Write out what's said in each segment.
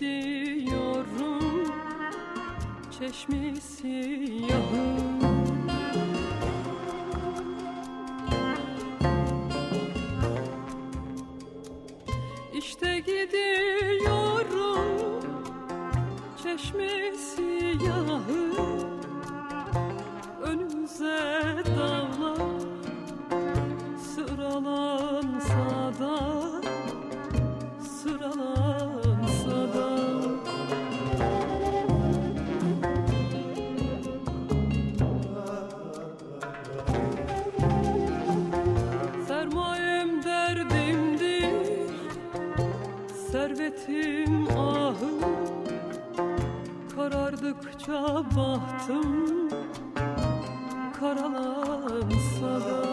Gidiyorum çeşmesi yahım Karardıkça bahtım Karalansa da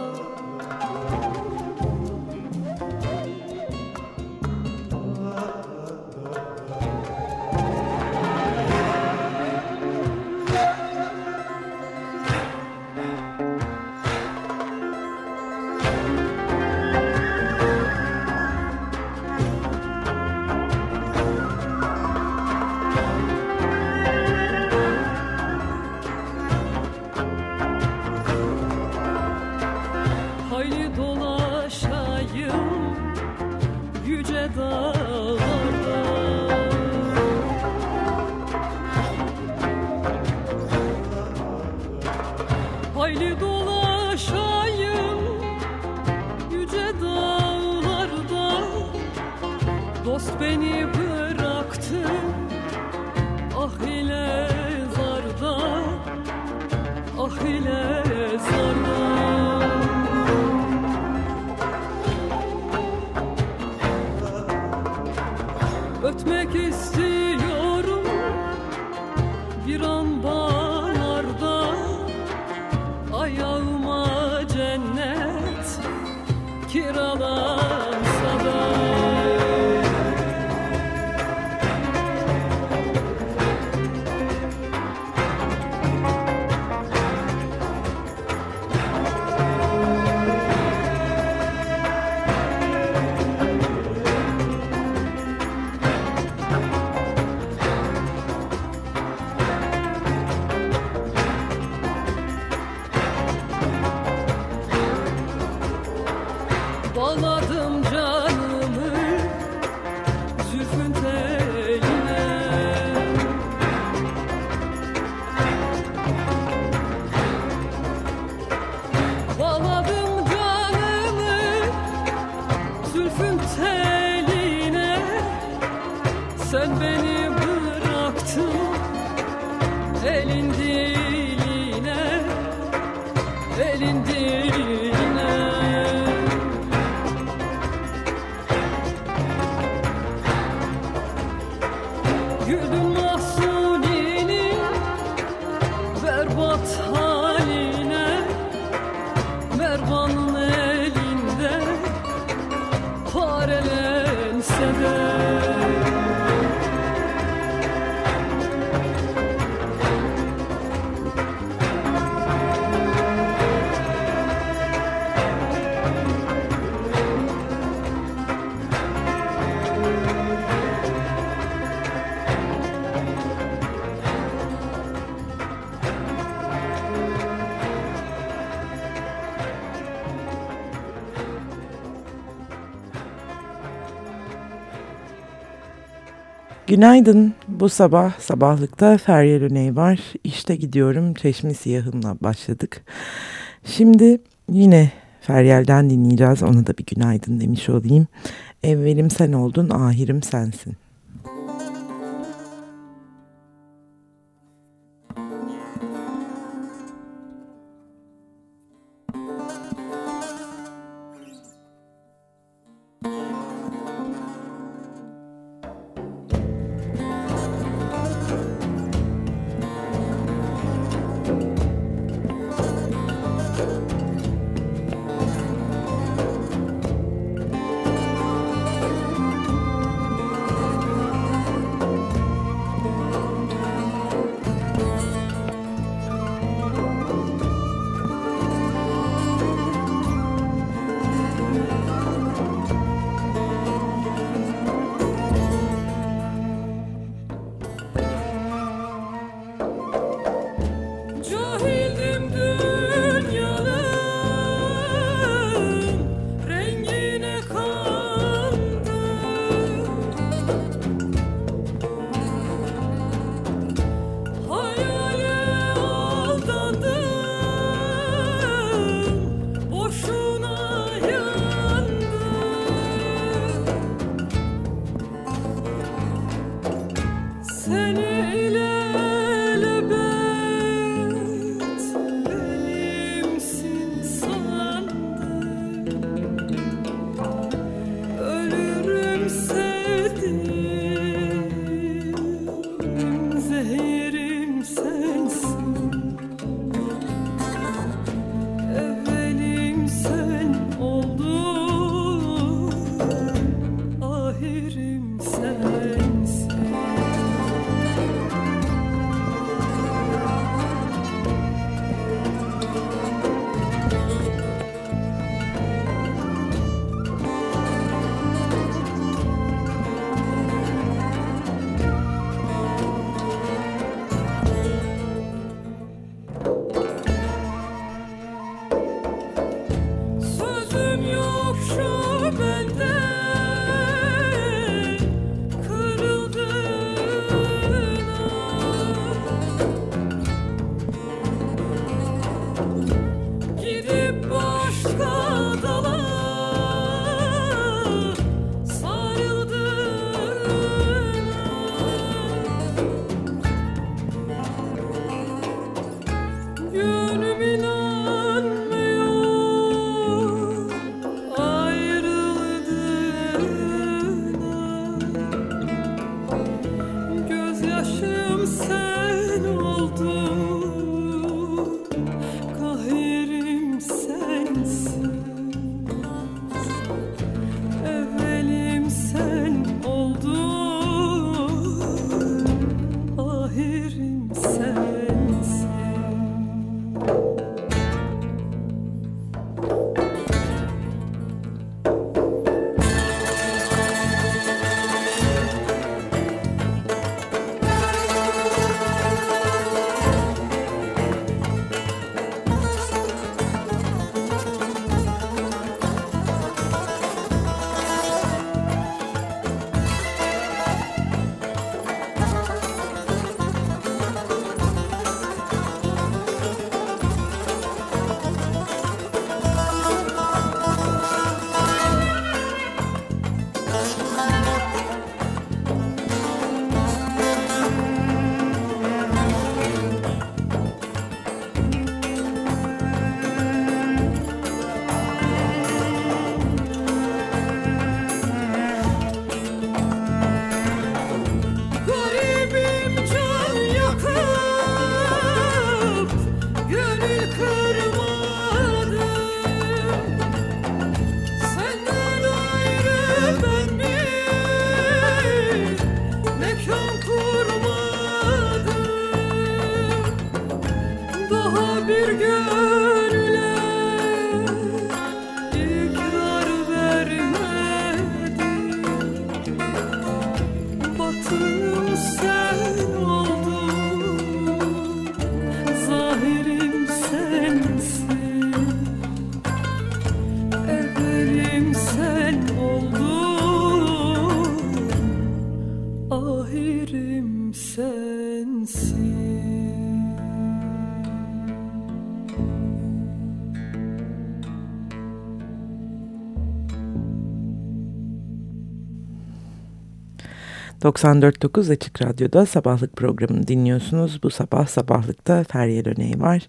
Mervanın elinde parelense de Günaydın. Bu sabah sabahlıkta Feryal Öney var. İşte gidiyorum Çeşme Siyahım'la başladık. Şimdi yine Feryal'den dinleyeceğiz. Ona da bir günaydın demiş olayım. Evvelim sen oldun, ahirim sensin. hürür Allah'ı bir gün 94.9 Açık Radyo'da sabahlık programını dinliyorsunuz. Bu sabah sabahlıkta Feryal Öney var.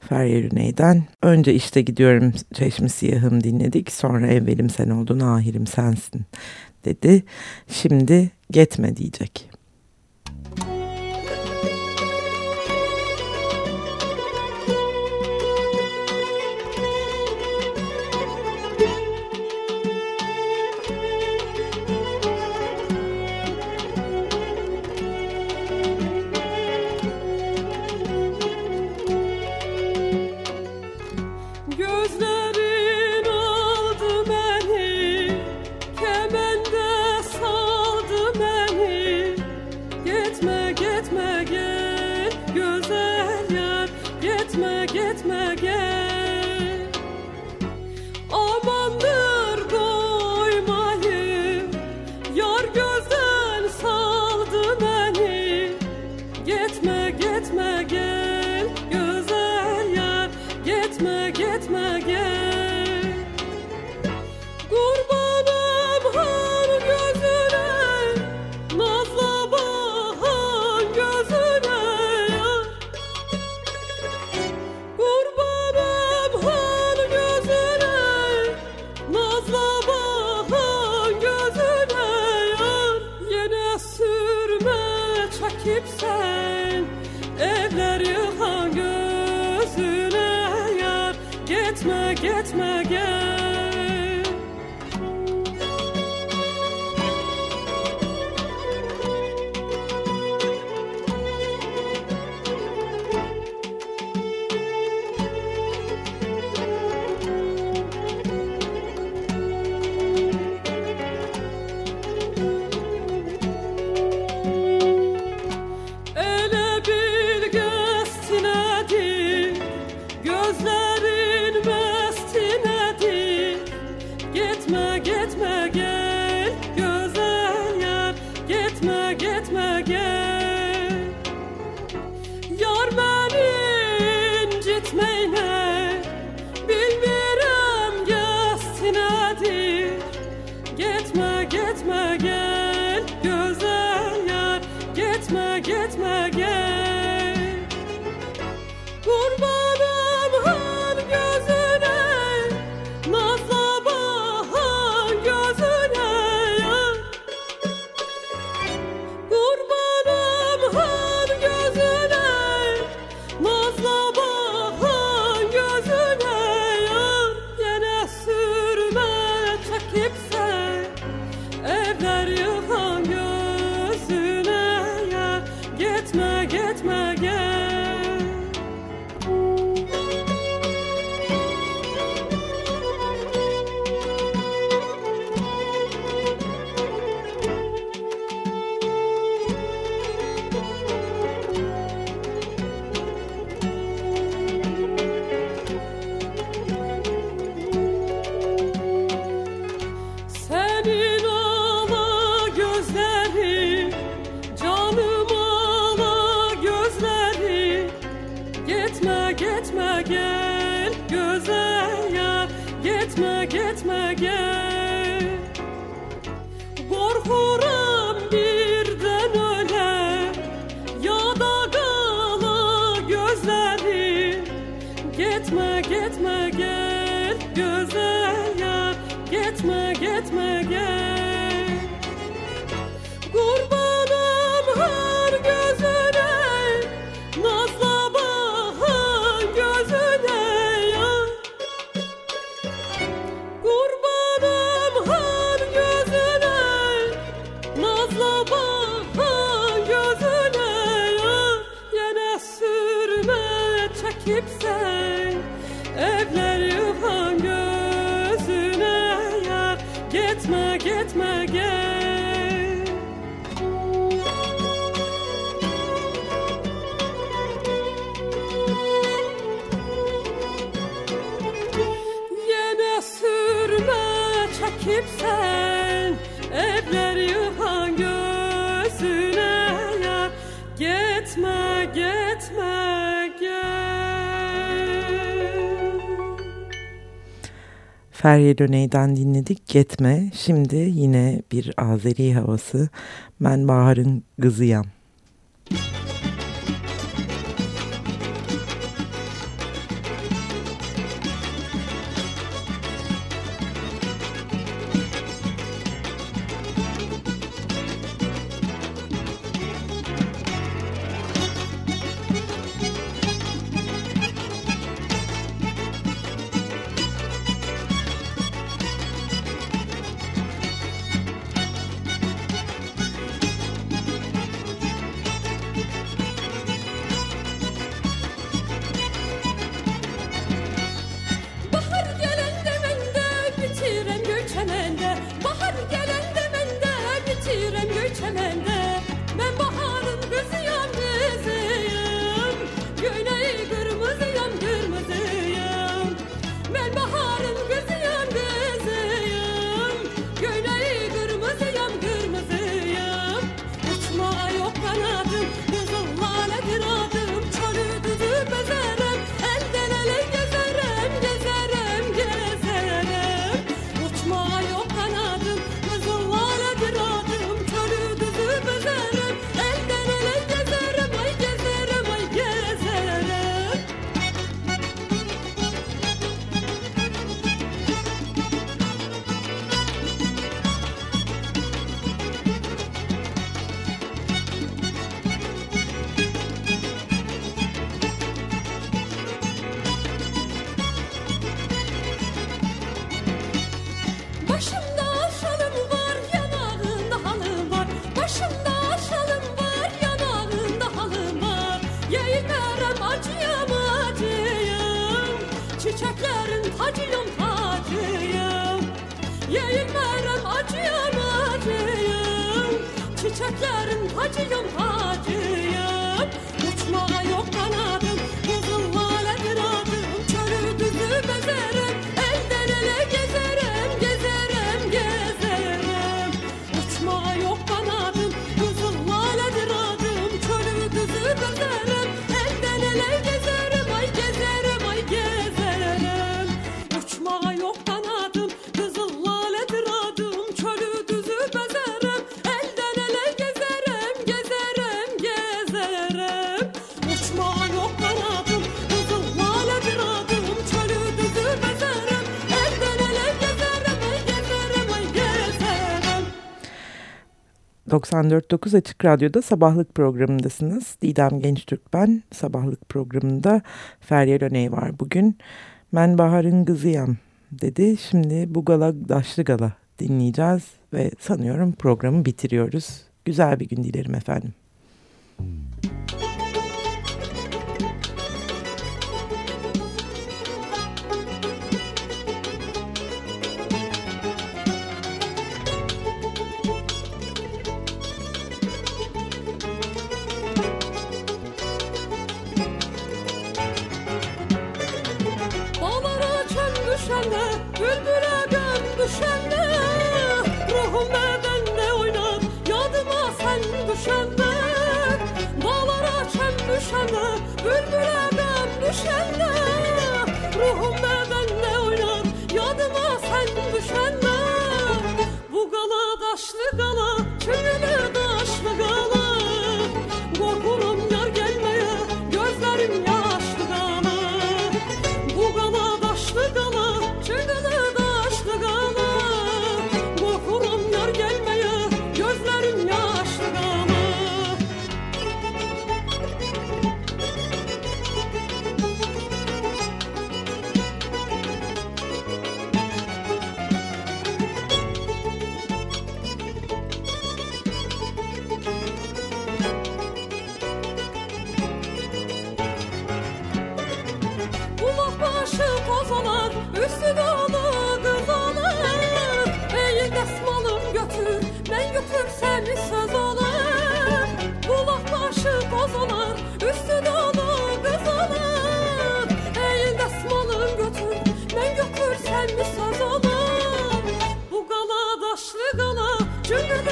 Feryal Öney'den önce işte gidiyorum Çeşmi Siyahım dinledik. Sonra evvelim sen oldun ahirim sensin dedi. Şimdi gitme diyecek. get my, get my, get. Feriye Döney'den dinledik Getme. Şimdi yine bir Azeri havası. Ben Bahar'ın Gızıyam. 94.9 Açık Radyo'da sabahlık programındasınız. Didem Genç Türk ben. Sabahlık programında Feryal Öney var bugün. Ben Bahar'ın kızıyam dedi. Şimdi bu gala daşlı gala dinleyeceğiz ve sanıyorum programı bitiriyoruz. Güzel bir gün dilerim efendim. Hmm. oynar Bülbüle gön düşende Ruhum bedende oynar Yadıma sen düşende taşlı gala cümle